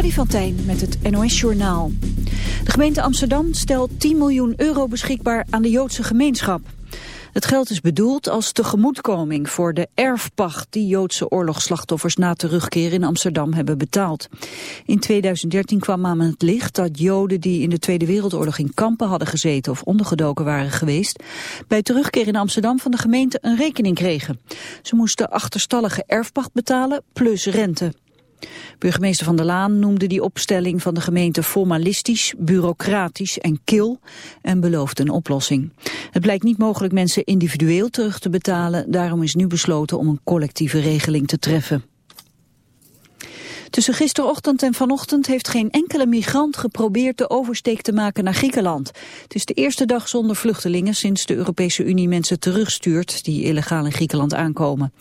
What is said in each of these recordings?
Freddy van met het NOS-journaal. De gemeente Amsterdam stelt 10 miljoen euro beschikbaar aan de Joodse gemeenschap. Het geld is bedoeld als tegemoetkoming voor de erfpacht die Joodse oorlogsslachtoffers na terugkeer in Amsterdam hebben betaald. In 2013 kwam aan het licht dat Joden die in de Tweede Wereldoorlog in kampen hadden gezeten of ondergedoken waren geweest, bij terugkeer in Amsterdam van de gemeente een rekening kregen. Ze moesten achterstallige erfpacht betalen plus rente. Burgemeester Van der Laan noemde die opstelling van de gemeente formalistisch, bureaucratisch en kil en beloofde een oplossing. Het blijkt niet mogelijk mensen individueel terug te betalen, daarom is nu besloten om een collectieve regeling te treffen. Tussen gisterochtend en vanochtend heeft geen enkele migrant geprobeerd de oversteek te maken naar Griekenland. Het is de eerste dag zonder vluchtelingen sinds de Europese Unie mensen terugstuurt die illegaal in Griekenland aankomen.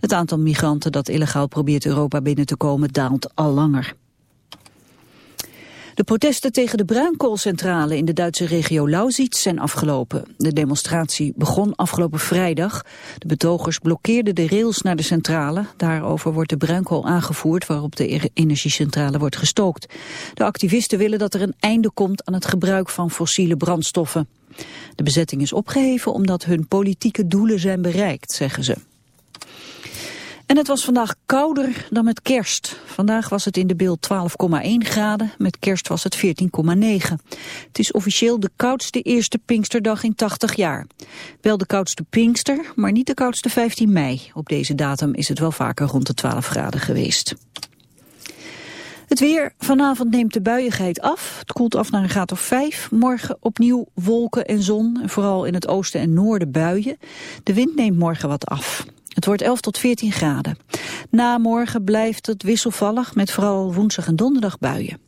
Het aantal migranten dat illegaal probeert Europa binnen te komen daalt al langer. De protesten tegen de bruinkoolcentrale in de Duitse regio Lausitz zijn afgelopen. De demonstratie begon afgelopen vrijdag. De betogers blokkeerden de rails naar de centrale. Daarover wordt de bruinkool aangevoerd waarop de energiecentrale wordt gestookt. De activisten willen dat er een einde komt aan het gebruik van fossiele brandstoffen. De bezetting is opgeheven omdat hun politieke doelen zijn bereikt, zeggen ze. En het was vandaag kouder dan met kerst. Vandaag was het in de beeld 12,1 graden, met kerst was het 14,9. Het is officieel de koudste eerste Pinksterdag in 80 jaar. Wel de koudste Pinkster, maar niet de koudste 15 mei. Op deze datum is het wel vaker rond de 12 graden geweest. Het weer. Vanavond neemt de buiigheid af. Het koelt af naar een graad of 5. Morgen opnieuw wolken en zon. vooral in het oosten en noorden buien. De wind neemt morgen wat af. Het wordt 11 tot 14 graden. Na morgen blijft het wisselvallig met vooral woensdag en donderdag buien.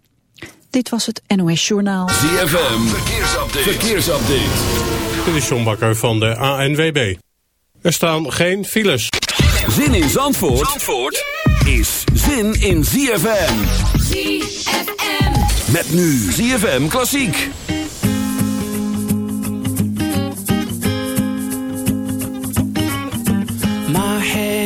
Dit was het NOS Journaal. ZFM, verkeersupdate. verkeersupdate. Dit is John Bakker van de ANWB. Er staan geen files. Zin in Zandvoort, Zandvoort is zin in ZFM. ZFM. Met nu ZFM Klassiek.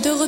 de retour.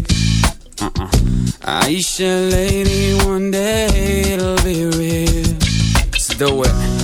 Aisha, lady, one day it'll be real. So do it.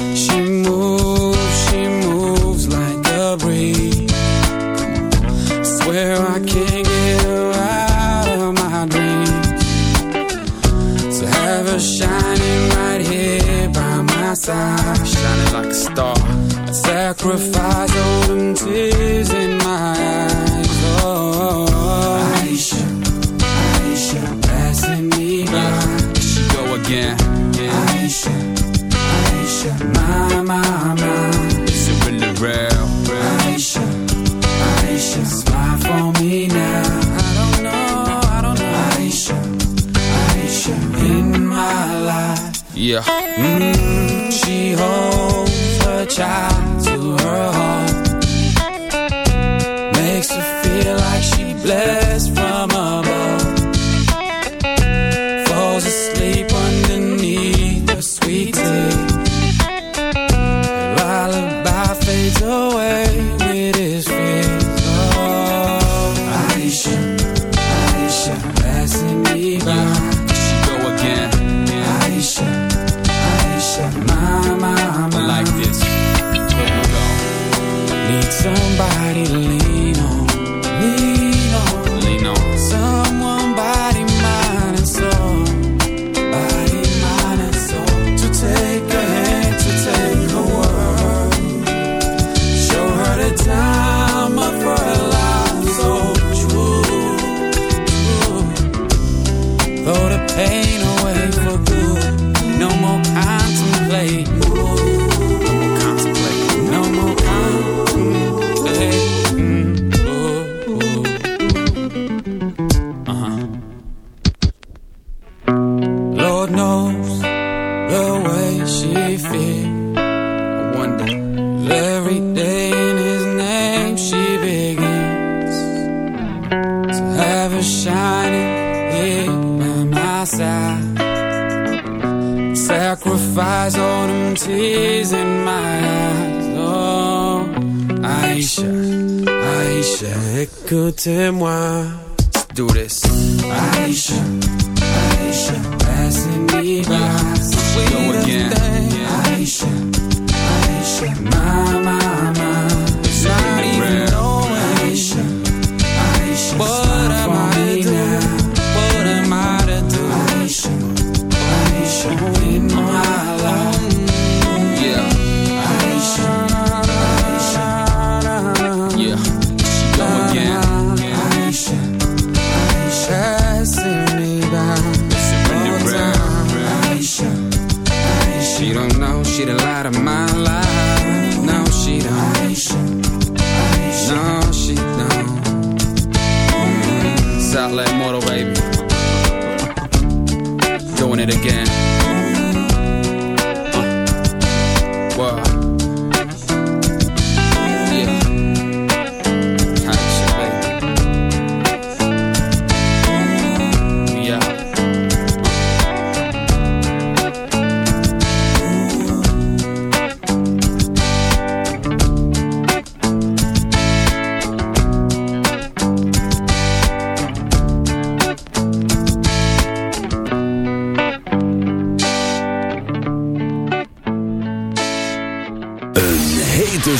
sacrifice all them tears in my eyes. Oh, Aisha, Aisha, écoutez-moi. Do this. Aisha.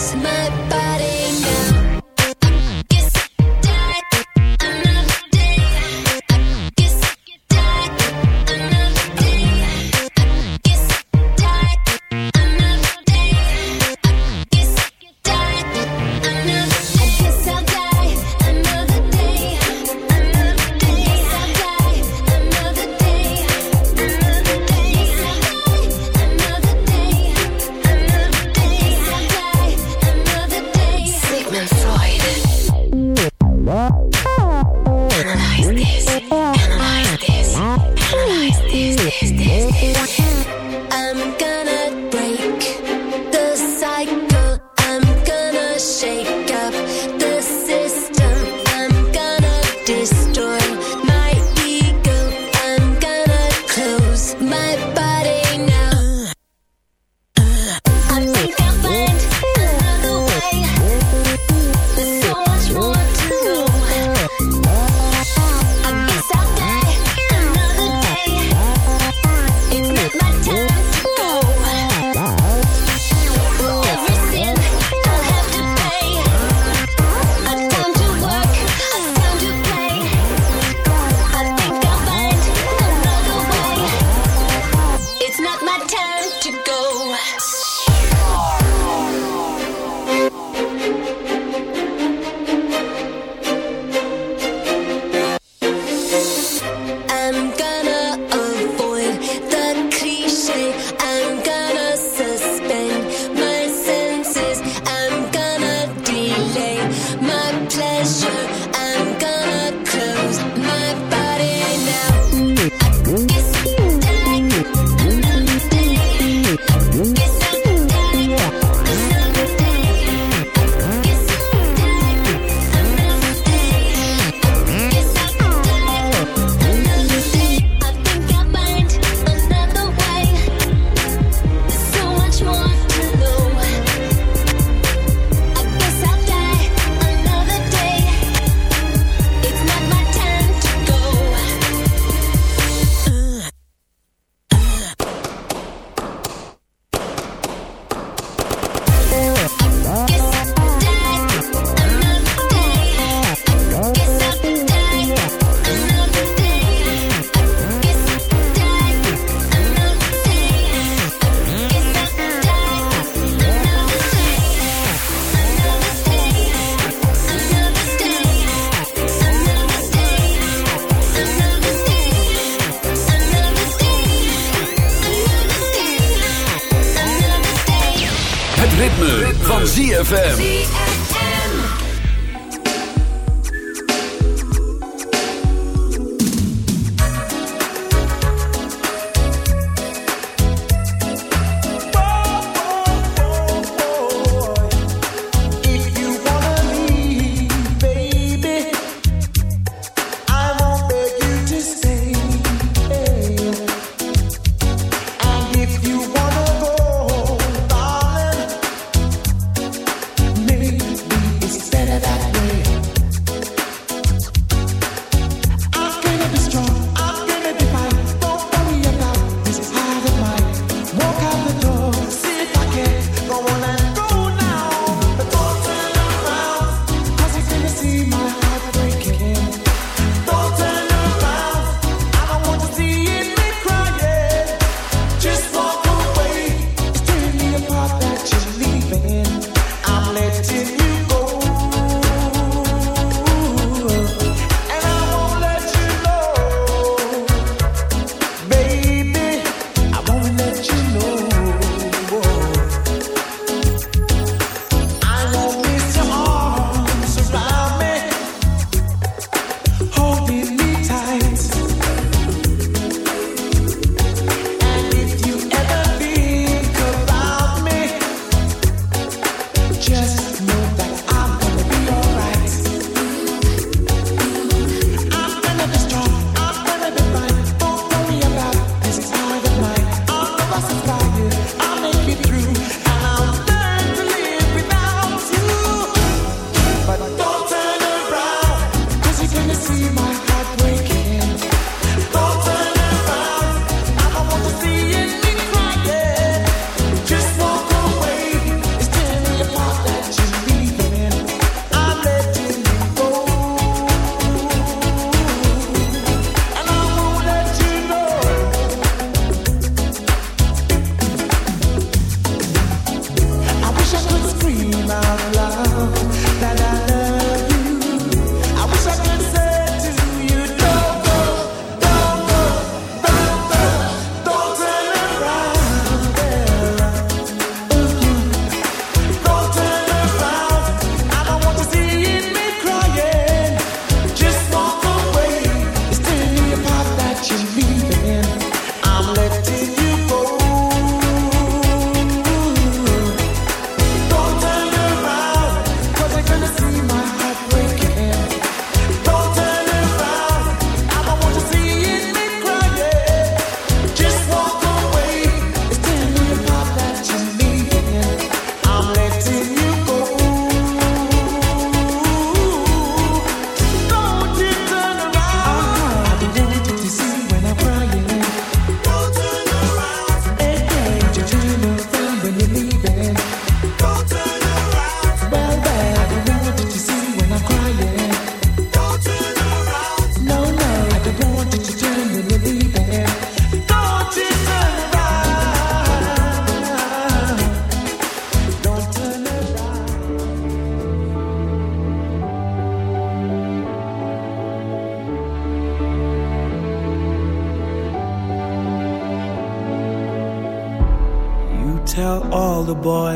my body.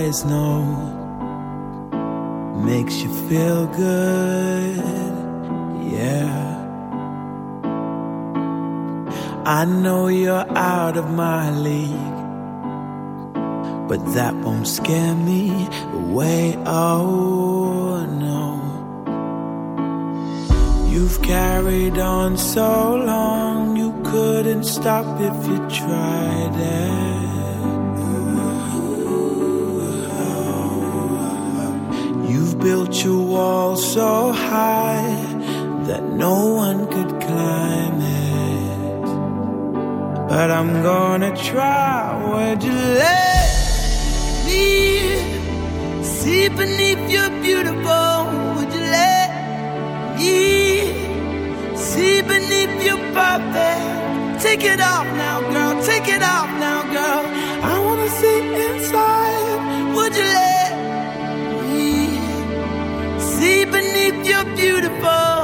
always know Even if you're beautiful, would you let me see beneath your perfect? Take it off now, girl. Take it off now, girl. I wanna see inside. Would you let me see beneath your beautiful?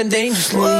living dangerously.